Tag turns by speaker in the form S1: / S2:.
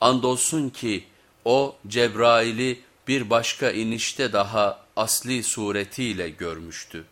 S1: Andolsun ki o Cebrail'i bir başka inişte daha asli suretiyle görmüştü.